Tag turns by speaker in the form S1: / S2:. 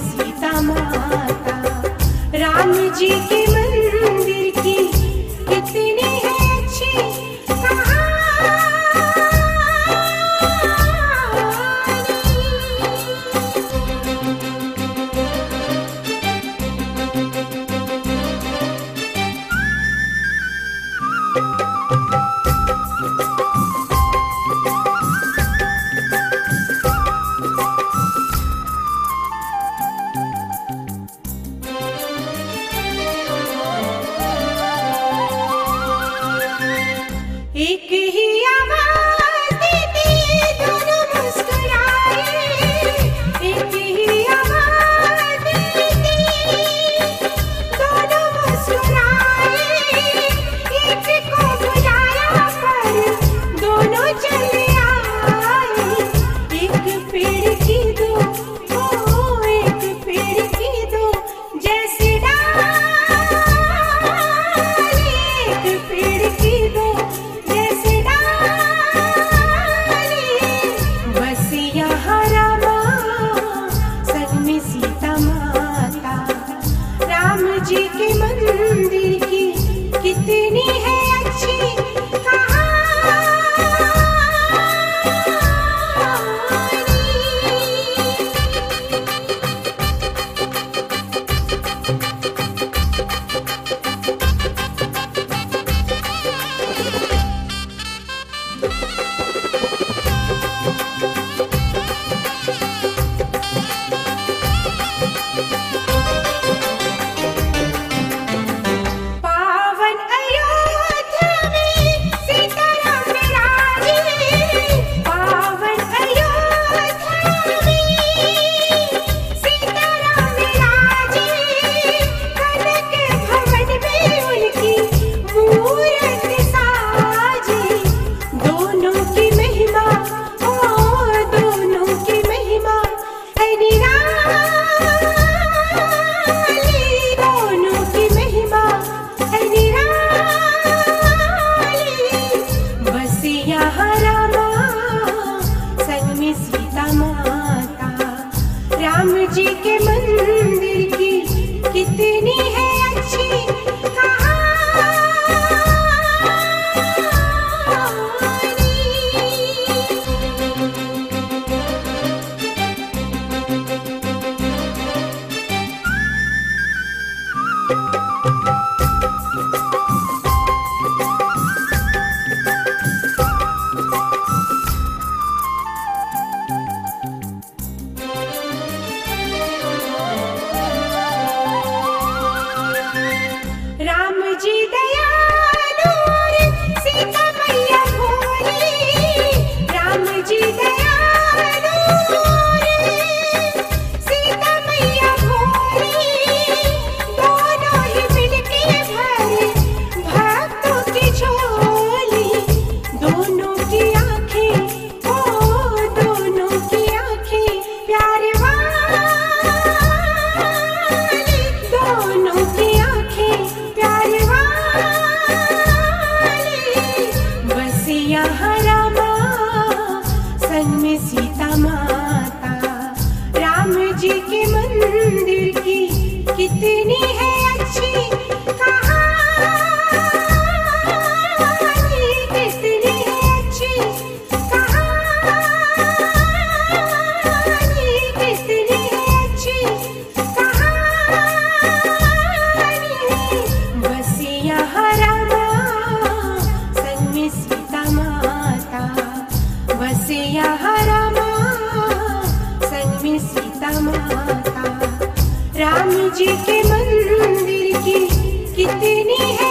S1: सीता माता। राम जी के मंदिर की कितनी है अच्छी कहानी। Música सन में सीता माता। राम जी के मंदिर की कितनी भसिया रामा संग में सीता माता। राम जी के मंदिर की कितनी है